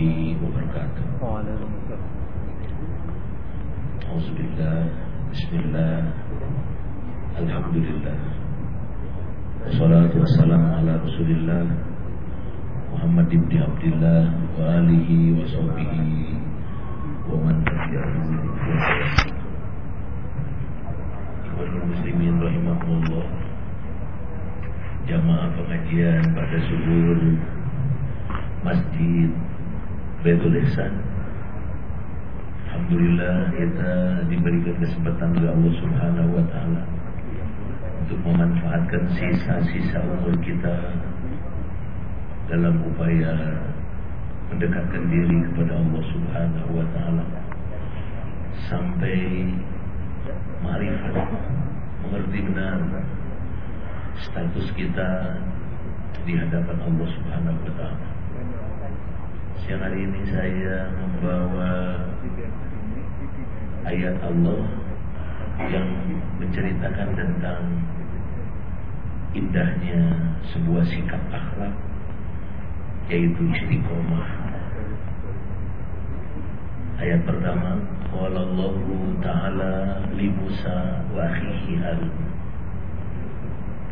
warahmatullahi wabarakatuh. Waalaikumsalam. Auzubillah, Bismillah, Alhamdulillah. Wassalatu wassalamu ala Muhammad ibn Abdullah wa alihi wa sahbihi wa man muslimin rahimahullah Jamaah pengajian pada subur Masjid Baitul Ihsan Alhamdulillah kita diberikan kesempatan oleh Allah Subhanahu wa taala untuk memanfaatkan sisa-sisa umur kita dalam upaya mendekatkan diri kepada Allah Subhanahu wa taala sampai marifat mengerti benar status kita di hadapan Allah Subhanahu wa taala. Siang hari ini saya membawa ayat Allah yang menceritakan tentang indahnya sebuah sikap akhlak yaitu istiqomah. Ayat pertama, Allah Ta'ala li Musa wa akhihi.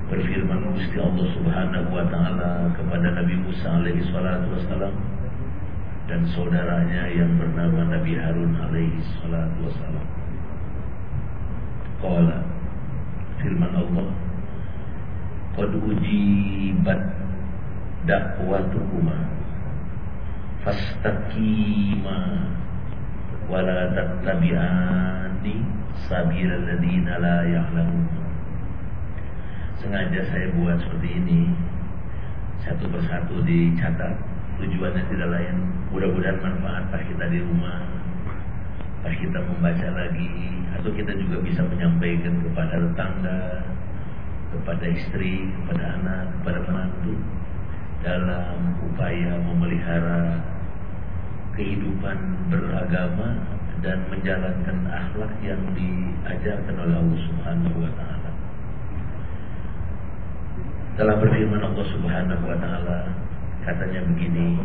Berfirman Gusti Allah Subhanahu wa taala kepada Nabi Musa alaihi salatu wasalam dan saudaranya yang bernama Nabi Harun alaihi salatu wasalam. Qala firman Allah Qad ujibat da'watukuma fastaqima wala tattabi'ani sabilal ladina la ya'lamun sengaja saya buat seperti ini satu persatu dicatat tujuannya tidak lain mudah-mudahan manfaat pas kita di rumah pas kita membaca lagi atau kita juga bisa menyampaikan kepada tetangga kepada istri, kepada anak, kepada menantu dalam upaya memelihara kehidupan beragama dan menjalankan akhlak yang diajarkan oleh Allah Subhanahu wa taala. Telah berfirman Allah Subhanahu wa taala katanya begini,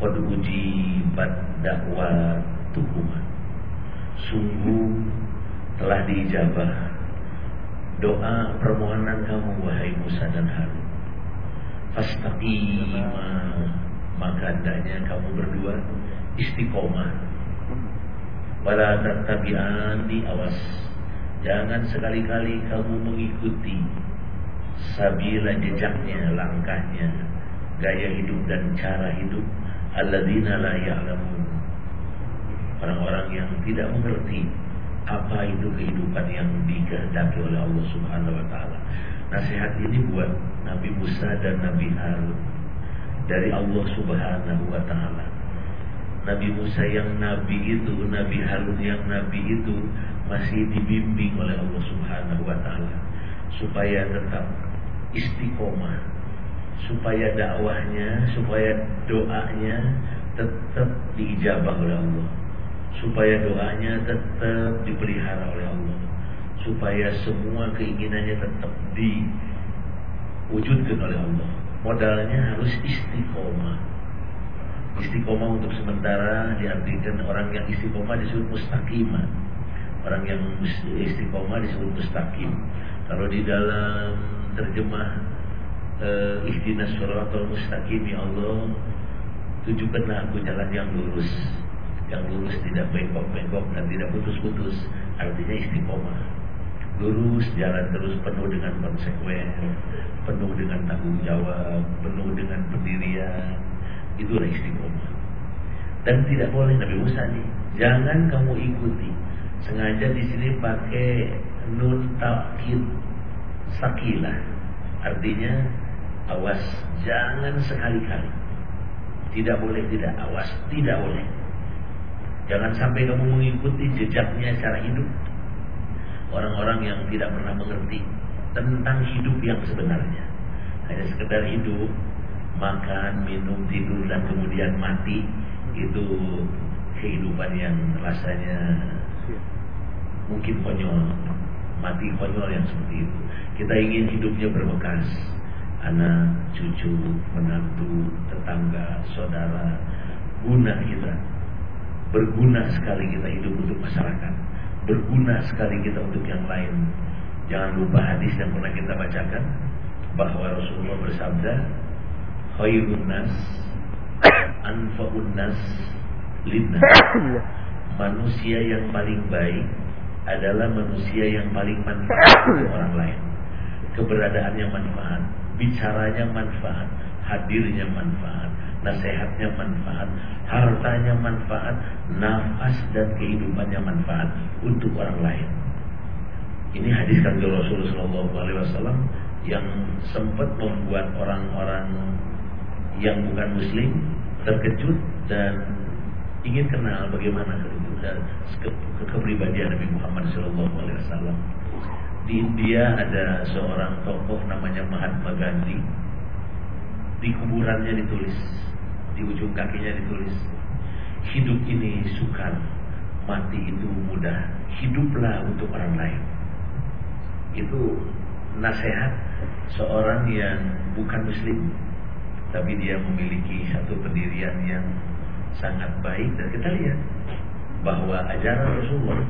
"Qad ujibat da'watukum." Sungguh telah diijabah doa permohonan kamu wahai Musa dan Harun. Fastaqima maka hendaknya kamu berdua istiqomah. Wala tattabi'ani awas. Jangan sekali-kali kamu mengikuti sabila jejaknya, langkahnya, gaya hidup dan cara hidup alladzina la ya'lamun. Orang-orang yang tidak mengerti apa itu kehidupan yang dikehendaki oleh Allah Subhanahu wa taala. Nasihat ini buat Nabi Musa dan Nabi Harun dari Allah Subhanahu wa taala. Nabi Musa yang nabi itu, Nabi Harun yang nabi itu masih dibimbing oleh Allah Subhanahu wa taala supaya tetap istiqomah, supaya dakwahnya, supaya doanya tetap diijabah oleh Allah. Supaya doanya tetap dipelihara oleh Allah. Supaya semua keinginannya tetap diwujudkan oleh Allah. Modalnya harus istiqomah. Istiqomah untuk sementara diartikan orang yang istiqomah disebut mustaqimah. Orang yang istiqomah disebut mustaqim. Kalau di dalam terjemah uh, ihdinas suratul mustaqim ya Allah. Tunjukkanlah aku jalan yang lurus. Yang lurus tidak bengkok-bengkok dan tidak putus-putus. Artinya istiqomah. Lurus jalan terus penuh dengan konsekuen penuh dengan tanggung jawab penuh dengan pendirian. Itulah istiqomah. Dan tidak boleh Nabi Musa nih jangan kamu ikuti. Sengaja di sini pakai nun takkid sakilah. Artinya awas jangan sekali-kali. Tidak boleh tidak. Awas tidak boleh. Jangan sampai kamu mengikuti jejaknya cara hidup. Orang-orang yang tidak pernah mengerti tentang hidup yang sebenarnya. Hanya sekedar hidup, makan, minum, tidur dan kemudian mati itu kehidupan yang rasanya mungkin konyol, mati konyol yang seperti itu. Kita ingin hidupnya berbekas, anak, cucu, menantu, tetangga, saudara, guna kita. Berguna sekali kita hidup untuk masyarakat. Berguna sekali kita untuk yang lain. Jangan lupa hadis yang pernah kita bacakan bahwa Rasulullah bersabda, "Khairun nas anfa'un nas linnas." Manusia yang paling baik adalah manusia yang paling manfaat untuk orang lain. Keberadaannya manfaat, bicaranya manfaat, hadirnya manfaat, nasihatnya manfaat, hartanya manfaat, nafas dan kehidupannya manfaat untuk orang lain. Ini hadis kata Rasulullah Wasallam yang sempat membuat orang-orang yang bukan Muslim terkejut dan ingin kenal bagaimana ke, ke, kepribadian Nabi Muhammad Wasallam. Di India ada seorang tokoh namanya Mahatma Gandhi. Di kuburannya ditulis di ujung kakinya ditulis hidup ini sukar mati itu mudah hiduplah untuk orang lain itu nasihat seorang yang bukan muslim tapi dia memiliki satu pendirian yang sangat baik dan kita lihat bahwa ajaran Rasulullah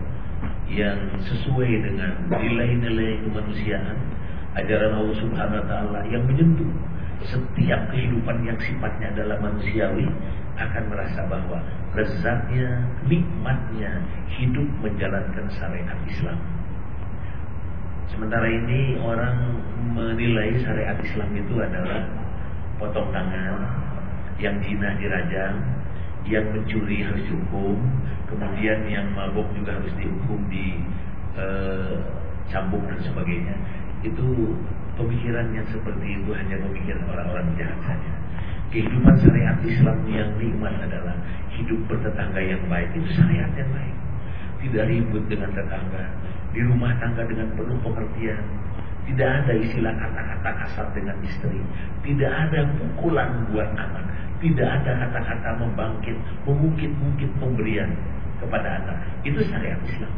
yang sesuai dengan nilai-nilai kemanusiaan ajaran Allah Subhanahu wa taala yang menyentuh setiap kehidupan yang sifatnya adalah manusiawi akan merasa bahwa lezatnya, nikmatnya hidup menjalankan syariat Islam. Sementara ini orang menilai syariat Islam itu adalah potong tangan, yang jinah dirajam, yang mencuri harus dihukum, kemudian yang mabuk juga harus dihukum di eh, cambuk dan sebagainya. Itu Pemikiran yang seperti itu hanya pemikiran orang-orang jahat saja. Kehidupan syariat Islam yang nikmat adalah hidup bertetangga yang baik. Itu syariat yang baik. Tidak ribut dengan tetangga. Di rumah tangga dengan penuh pengertian. Tidak ada istilah kata-kata kasar dengan istri. Tidak ada pukulan buat anak. Tidak ada kata-kata membangkit, memungkit-mungkit pemberian kepada anak. Itu syariat Islam.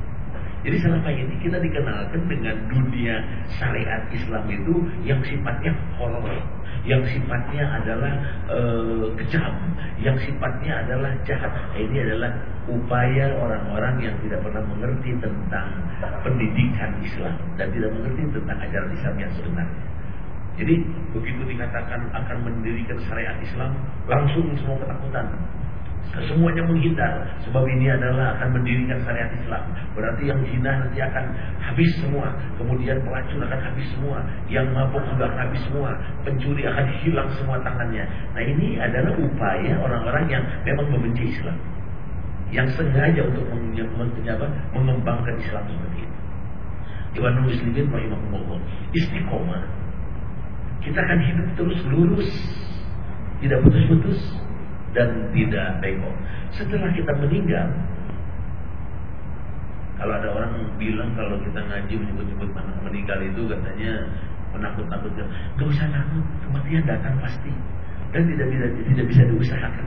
Jadi selama ini kita dikenalkan dengan dunia syariat Islam itu yang sifatnya horor, yang sifatnya adalah e, kejam, yang sifatnya adalah jahat. Ini adalah upaya orang-orang yang tidak pernah mengerti tentang pendidikan Islam dan tidak mengerti tentang ajaran Islam yang sebenarnya. Jadi begitu dikatakan akan mendirikan syariat Islam, langsung semua ketakutan semuanya menghindar sebab ini adalah akan mendirikan syariat Islam. Berarti yang zina nanti akan habis semua. Kemudian pelacur akan habis semua. Yang mabuk juga akan habis semua. Pencuri akan hilang semua tangannya. Nah ini adalah upaya orang-orang yang memang membenci Islam. Yang sengaja untuk mengembangkan Islam seperti itu. Iwan Muslimin rahimahumullah istiqomah. Kita akan hidup terus lurus. Tidak putus-putus dan tidak bengkok. Setelah kita meninggal, kalau ada orang bilang kalau kita ngaji menyebut-nyebut meninggal itu katanya menakut-nakutkan, gak usah takut, kematian datang pasti. Dan tidak tidak tidak bisa diusahakan,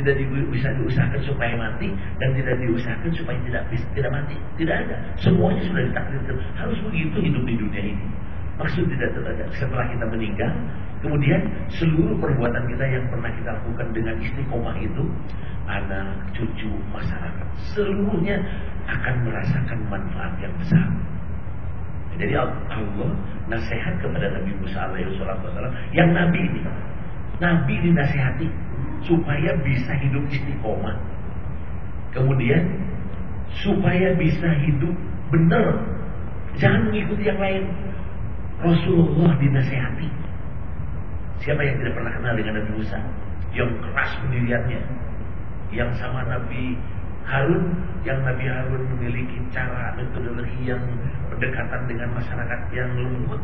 tidak bisa diusahakan supaya mati dan tidak diusahakan supaya tidak tidak mati, tidak ada, semuanya sudah ditakdirkan. Harus begitu hidup di dunia ini. Maksud tidak terlalu setelah kita meninggal, kemudian seluruh perbuatan kita yang pernah kita lakukan dengan istiqomah itu, anak, cucu, masyarakat, seluruhnya akan merasakan manfaat yang besar. Jadi Allah nasihat kepada Nabi Musa alaihissalam yang Nabi ini, Nabi dinasihati supaya bisa hidup istiqomah. Kemudian supaya bisa hidup benar, jangan mengikuti yang lain. Rasulullah dinasehati. Siapa yang tidak pernah kenal dengan Nabi Musa? Yang keras pendiriannya. Yang sama Nabi Harun, yang Nabi Harun memiliki cara metodologi yang pendekatan dengan masyarakat yang lembut.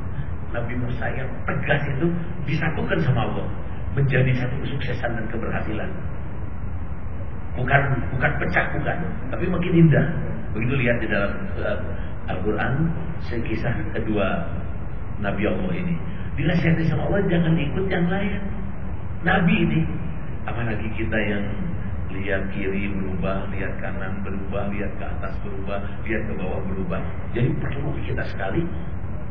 Nabi Musa yang tegas itu disatukan sama Allah menjadi satu kesuksesan dan keberhasilan. Bukan bukan pecah bukan, tapi makin indah. Begitu lihat di dalam uh, Al-Quran, sekisah kedua Nabi Allah ini. Dinasihati sama Allah jangan ikut yang lain. Nabi ini. Apalagi kita yang lihat kiri berubah, lihat kanan berubah, lihat ke atas berubah, lihat ke bawah berubah. Jadi perlu kita sekali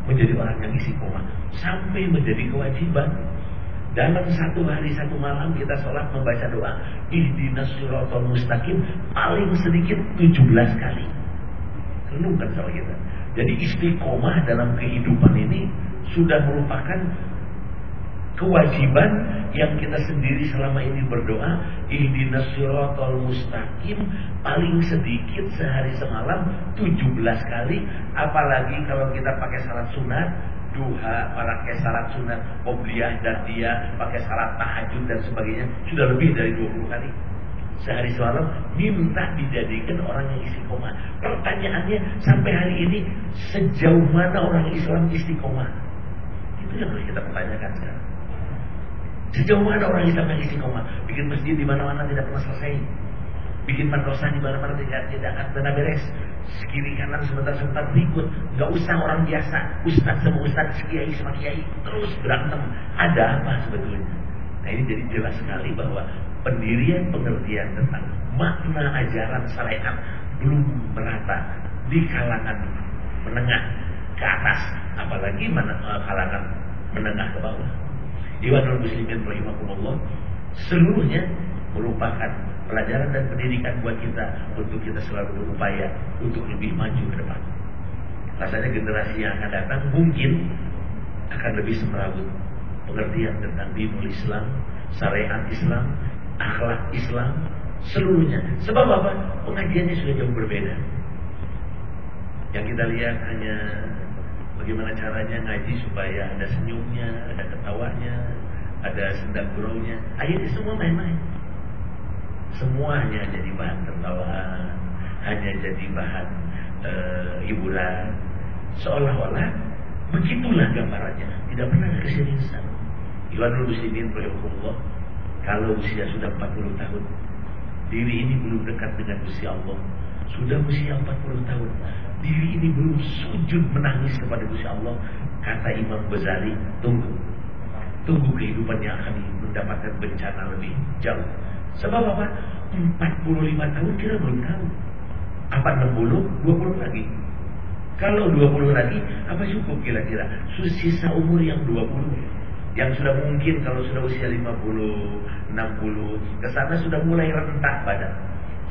menjadi orang yang isi koma sampai menjadi kewajiban Dalam satu hari satu malam kita sholat membaca doa Ihdinas siratal mustaqim paling sedikit 17 kali. Renungkan sama kita. Jadi istiqomah dalam kehidupan ini sudah merupakan kewajiban yang kita sendiri selama ini berdoa ihdinas siratal mustaqim. Paling sedikit sehari semalam 17 kali. Apalagi kalau kita pakai salat sunat duha pakai salat sunat obliyah dan dia pakai salat tahajud dan sebagainya sudah lebih dari 20 kali. Sehari semalam minta dijadikan orang yang istiqomah. Pertanyaannya sampai hari ini sejauh mana orang Islam istiqomah itu yang harus kita pertanyakan sekarang Sejauh mana orang Islam yang istiqomah? Bikin masjid di mana-mana tidak pernah selesai. Bikin madrasah di mana-mana tidak tidak akan pernah beres. Kiri kanan sebentar-sebentar berikut. Gak usah orang biasa. Ustaz sama ustaz, kiai sama kiai. Terus berantem. Ada apa sebetulnya? Nah ini jadi jelas sekali bahwa pendirian pengertian tentang makna ajaran syariat belum merata di kalangan menengah ke atas. Apalagi eh, kalangan menengah ke bawah. Iwanul muslimin rahimakumullah seluruhnya merupakan pelajaran dan pendidikan buat kita untuk kita selalu berupaya untuk lebih maju ke depan. Rasanya generasi yang akan datang mungkin akan lebih semerawut pengertian tentang dinul Islam, syariat Islam, akhlak Islam, seluruhnya. Sebab apa? Pengajiannya sudah jauh berbeda. Yang kita lihat hanya Bagaimana caranya ngaji supaya ada senyumnya, ada ketawanya, ada sendak guraunya. Akhirnya semua main-main. Semuanya jadi bahan tertawaan, hanya jadi bahan e, hiburan. Seolah-olah begitulah gambarannya. Tidak pernah ada keseriusan. Iwanul Muslimin Rahimahullah kalau usia sudah 40 tahun diri ini belum dekat dengan usia Allah sudah usia 40 tahun diri ini belum sujud menangis kepada Gusti Allah, kata Imam Ghazali, tunggu. Tunggu kehidupan yang akan mendapatkan bencana lebih jauh. Sebab apa? 45 tahun kita belum tahu. Apa 60? 20 lagi. Kalau 20 lagi, apa cukup kira-kira? Sisa umur yang 20 yang sudah mungkin kalau sudah usia 50, 60, ke sana sudah mulai rentak badan.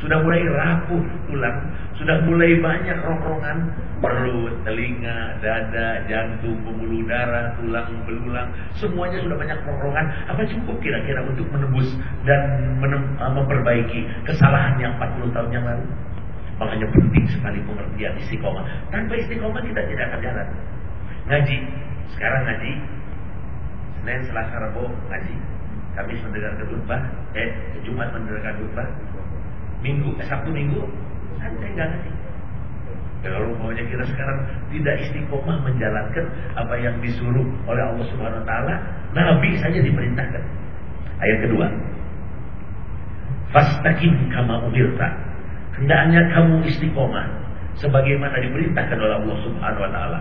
Sudah mulai rapuh tulang, sudah mulai banyak rongrongan perut, telinga, dada, jantung, pembuluh darah, tulang, belulang, semuanya sudah banyak rongrongan. Apa cukup kira-kira untuk menembus dan menem uh, memperbaiki kesalahan yang 40 tahun yang lalu? Makanya penting sekali pengertian istiqomah. Tanpa istiqomah kita tidak akan jalan. Ngaji, sekarang ngaji, Senin, Selasa, Rabu ngaji. Kamis mendengarkan khutbah, eh Jumat mendengarkan khutbah, Minggu, eh, Sabtu Minggu, santai nggak ngerti. Kalau maunya kita sekarang tidak istiqomah menjalankan apa yang disuruh oleh Allah Subhanahu Wa Taala, Nabi saja diperintahkan. Ayat kedua, Fastaqim kama umirta. Hendaknya kamu istiqomah sebagaimana diperintahkan oleh Allah Subhanahu wa taala.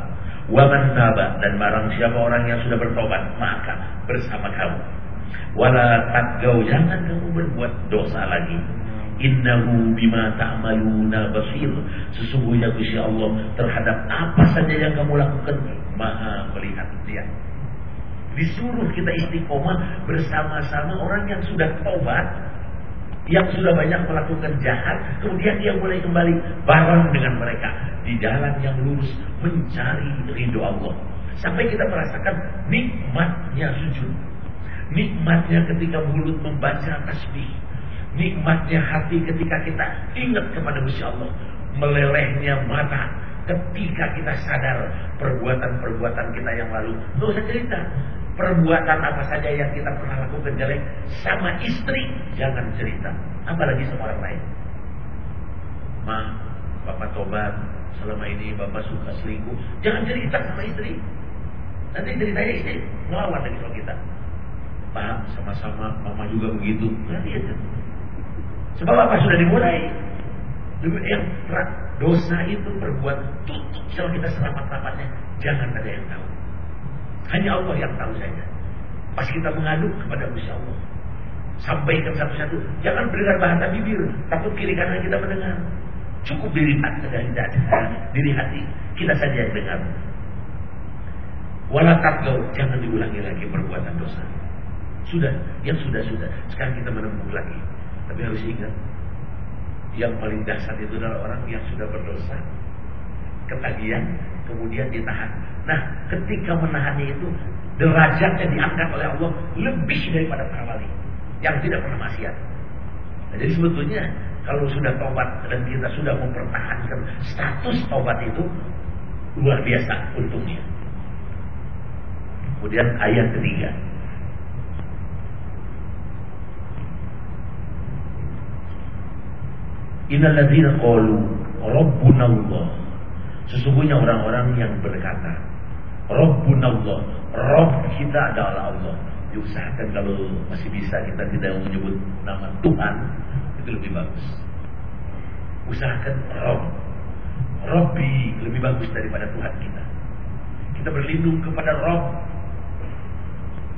Wa man taba dan barang siapa orang yang sudah bertobat, maka bersama kamu. Wala tadgau jangan kamu berbuat dosa lagi Innahu bima ta'maluna basir. Sesungguhnya Gusti Allah terhadap apa saja yang kamu lakukan Maha melihat dia. Disuruh kita istiqomah bersama-sama orang yang sudah tobat, yang sudah banyak melakukan jahat, kemudian dia mulai kembali bareng dengan mereka di jalan yang lurus mencari ridho Allah. Sampai kita merasakan nikmatnya sujud. Nikmatnya ketika mulut membaca tasbih Nikmatnya hati ketika kita ingat kepada Gusti Allah. Melelehnya mata ketika kita sadar perbuatan-perbuatan kita yang lalu. Tidak usah cerita. Perbuatan apa saja yang kita pernah lakukan jelek sama istri. Jangan cerita. Apalagi sama orang lain. Ma, Bapak tobat. Selama ini Bapak suka selingkuh. Jangan cerita sama istri. Nanti ceritanya istri ngelawan lagi sama kita. Pak, sama-sama Mama juga begitu. Nanti aja. Sebab apa sudah dimulai? Yang dosa itu berbuat tutup kalau kita selamat-selamatnya. Jangan ada yang tahu. Hanya Allah yang tahu saja. Pas kita mengadu kepada Gusti Allah. Sampaikan satu-satu. Jangan berikan bahasa bibir. Takut kiri kanan kita mendengar. Cukup diri hati, diri, hati. Kita saja yang dengar. Walakat Jangan diulangi lagi perbuatan dosa. Sudah, yang sudah-sudah. Sekarang kita menempuh lagi. Tapi harus ingat, yang paling dasar itu adalah orang yang sudah berdosa, ketagihan, kemudian ditahan. Nah, ketika menahannya itu, derajatnya diangkat oleh Allah lebih daripada para wali yang tidak pernah maksiat. Nah, jadi sebetulnya kalau sudah tobat dan kita sudah mempertahankan status tobat itu luar biasa untungnya. Kemudian ayat ketiga. Innalladzina qalu rabbuna Allah. Sesungguhnya orang-orang yang berkata, Rabbuna Allah, Rabb kita adalah Allah. Diusahakan kalau masih bisa kita tidak menyebut nama Tuhan, itu lebih bagus. Usahakan Rabb. Rabbi lebih bagus daripada Tuhan kita. Kita berlindung kepada Rabb.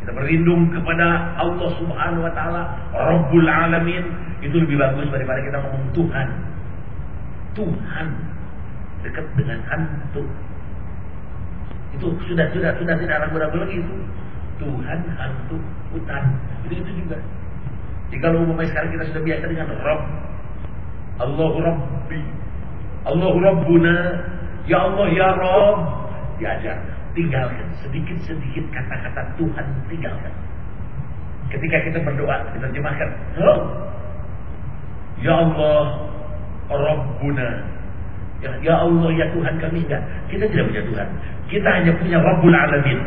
Kita berlindung kepada Allah Subhanahu wa taala, Rabbul Alamin. Itu lebih bagus daripada kita ngomong Tuhan. Tuhan dekat dengan hantu. Itu sudah sudah sudah tidak ragu-ragu lagi itu. Tuhan, hantu, hutan. Itu itu juga. Jadi kalau umpamanya sekarang kita sudah biasa dengan Rabb. Allahu Rabbi. Allahu Rabbuna. Ya Allah, Ya Rabb. Diajar. Tinggalkan. Sedikit-sedikit kata-kata Tuhan tinggalkan. Ketika kita berdoa, kita terjemahkan. Rabb. Ya Allah, Rabbuna. Ya, ya Allah, ya Tuhan kami enggak. Kita tidak punya Tuhan. Kita hanya punya Rabbul Alamin.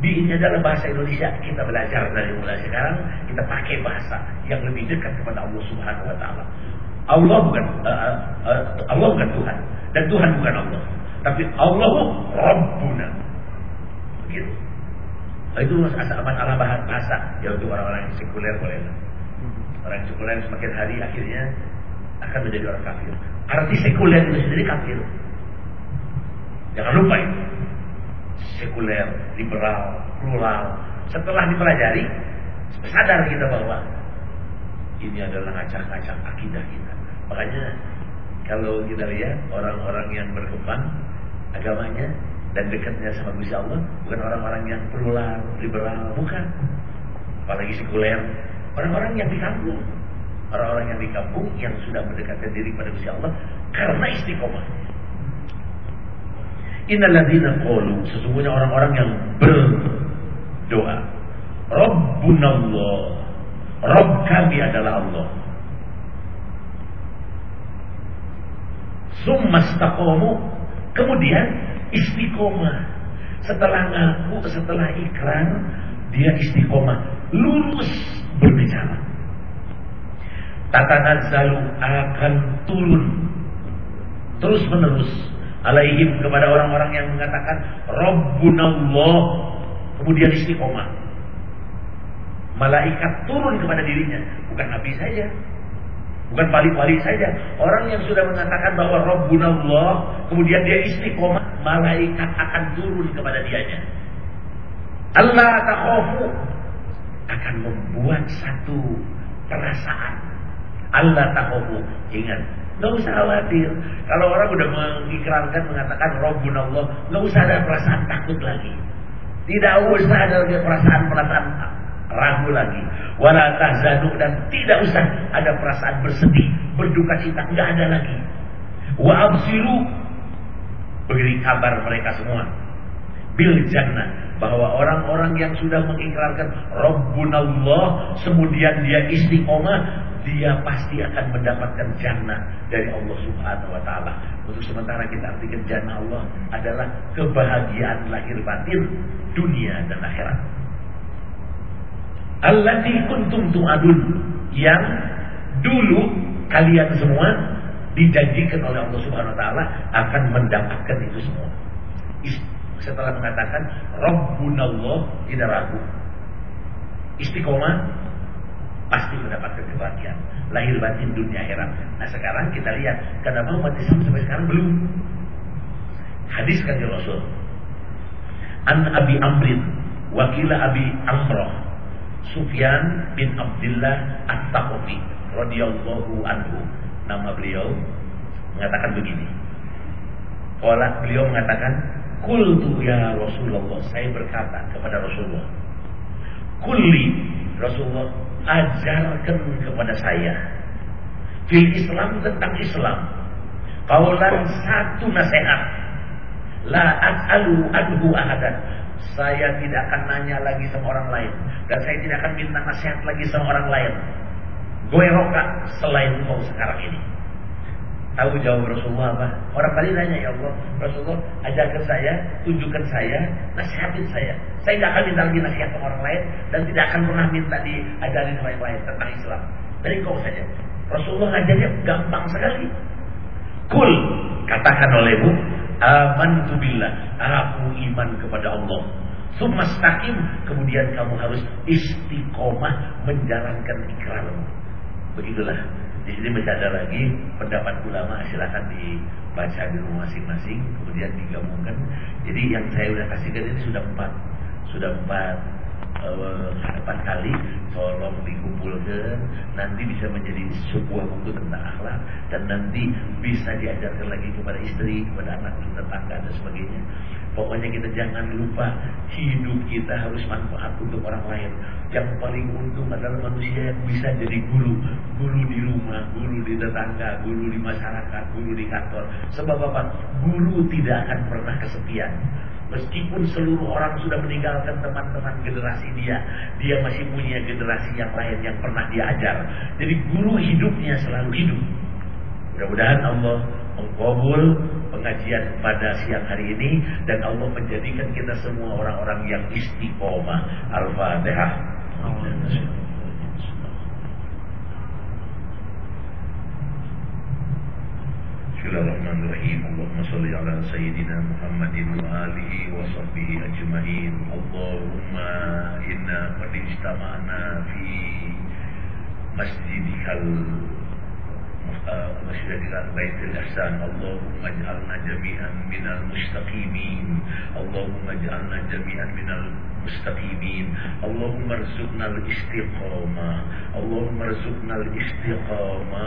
Bi ini adalah bahasa Indonesia. Kita belajar dari mulai sekarang. Kita pakai bahasa yang lebih dekat kepada Allah Subhanahu Wa Taala. Allah bukan uh, uh, Allah bukan Tuhan dan Tuhan bukan Allah. Tapi Allah Rabbuna. Begitu. Itu asal bahasa ya untuk orang-orang yang sekuler boleh. Orang sekuler semakin hari akhirnya akan menjadi orang kafir. Arti sekuler itu sendiri kafir. Jangan lupa itu. Sekuler, liberal, plural. Setelah dipelajari, sadar kita bahwa ini adalah ngacak-ngacak akidah kita. Makanya kalau kita lihat orang-orang yang berkembang agamanya dan dekatnya sama Gusti Allah bukan orang-orang yang plural, liberal, bukan. Apalagi sekuler, orang-orang yang di kampung. Orang-orang yang di kampung yang sudah mendekatkan diri pada Gusti Allah karena istiqomah. Innalladzina qalu sesungguhnya orang-orang yang berdoa. Rabbunallah. Rabb kami adalah Allah. Summastaqamu kemudian istiqomah. Setelah ngaku, setelah ikrar, dia istiqomah, lurus berbicara. Tatanazzalu akan turun terus menerus alaihim kepada orang-orang yang mengatakan Rabbunallah. Kemudian istiqomah. Malaikat turun kepada dirinya. Bukan nabi saja. Bukan wali-wali saja. Orang yang sudah mengatakan bahwa Rabbunallah kemudian dia istiqomah malaikat akan turun kepada dianya. Allah takhafu akan membuat satu perasaan Allah takhafu ingat Gak usah khawatir. Kalau orang udah mengikrarkan mengatakan Rabbun Allah, gak usah ada perasaan takut lagi. Tidak usah ada perasaan-perasaan ragu lagi. Wala tahzanu dan tidak usah ada perasaan bersedih, berduka cita, nggak ada lagi. Wa absiru beri kabar mereka semua bil jannah bahwa orang-orang yang sudah mengikrarkan Rabbunallah kemudian dia istiqomah dia pasti akan mendapatkan jannah dari Allah Subhanahu wa taala. Untuk sementara kita artikan jannah Allah adalah kebahagiaan lahir batin dunia dan akhirat. Allati kuntum tu'adun yang dulu kalian semua dijanjikan oleh Allah Subhanahu wa taala akan mendapatkan itu semua. Setelah mengatakan Rabbunallah tidak ragu. Istiqomah pasti mendapatkan kebahagiaan. Lahir batin dunia akhirat. Nah sekarang kita lihat kenapa umat Islam sampai sekarang belum. Hadis kan Rasul. An Abi Amrin wakila Abi Amroh Sufyan bin Abdullah At-Taqafi radhiyallahu anhu. Nama beliau mengatakan begini. Kalau beliau mengatakan Kultu ya Rasulullah Saya berkata kepada Rasulullah Kulli Rasulullah ajarkan kepada saya fil Islam tentang Islam. Kaulan satu nasihat. La as'alu anhu ahadan. Saya tidak akan nanya lagi sama orang lain dan saya tidak akan minta nasihat lagi sama orang lain. Gue roka selain kau sekarang ini. Tahu jawab Rasulullah apa? Orang tadi nanya ya Allah, Rasulullah ajarkan saya, tunjukkan saya, nasihatin saya. Saya tidak akan minta lagi nasihat sama orang lain dan tidak akan pernah minta diajarin yang lain tentang Islam. Dari kau saja. Rasulullah ngajarnya gampang sekali. Kul katakan olehmu, amantu billah, aku iman kepada Allah. Sumastaqim, kemudian kamu harus istiqomah menjalankan ikrarmu. Begitulah di sini masih ada lagi pendapat ulama silakan dibaca di rumah masing-masing kemudian digabungkan. Jadi yang saya sudah kasihkan ini sudah empat sudah empat uh, empat kali tolong dikumpulkan nanti bisa menjadi sebuah buku tentang akhlak dan nanti bisa diajarkan lagi kepada istri kepada anak tetangga dan sebagainya Pokoknya kita jangan lupa hidup kita harus manfaat untuk orang lain. Yang paling untung adalah manusia yang bisa jadi guru. Guru di rumah, guru di tetangga, guru di masyarakat, guru di kantor. Sebab apa? Guru tidak akan pernah kesepian. Meskipun seluruh orang sudah meninggalkan teman-teman generasi dia, dia masih punya generasi yang lain yang pernah diajar. Jadi guru hidupnya selalu hidup. Mudah-mudahan Allah mengkabul pengajian pada siang hari ini dan Allah menjadikan kita semua orang-orang yang istiqomah. Al-Fatihah. بسم الله الرحمن الرحيم. اللهم صل على سيدنا محمد وآله وصحبه أجمعين. اللهم إنا قد اجتمعنا في مسجدك بيت الإحسان اللهم اجعلنا جميعا من المستقيمين اللهم اجعلنا جميعا من المستقيمين اللهم ارزقنا الاستقامة اللهم ارزقنا الاستقامة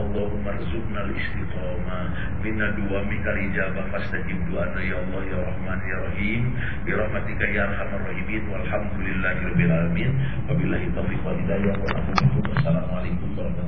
اللهم ارزقنا الاستقامة من دوامك الإجابة فاستجب دعانا يا الله يا رحمن يا رحيم برحمتك يا أرحم الراحمين والحمد لله رب العالمين وبالله التوفيق والهداية والسلام عليكم ورحمة الله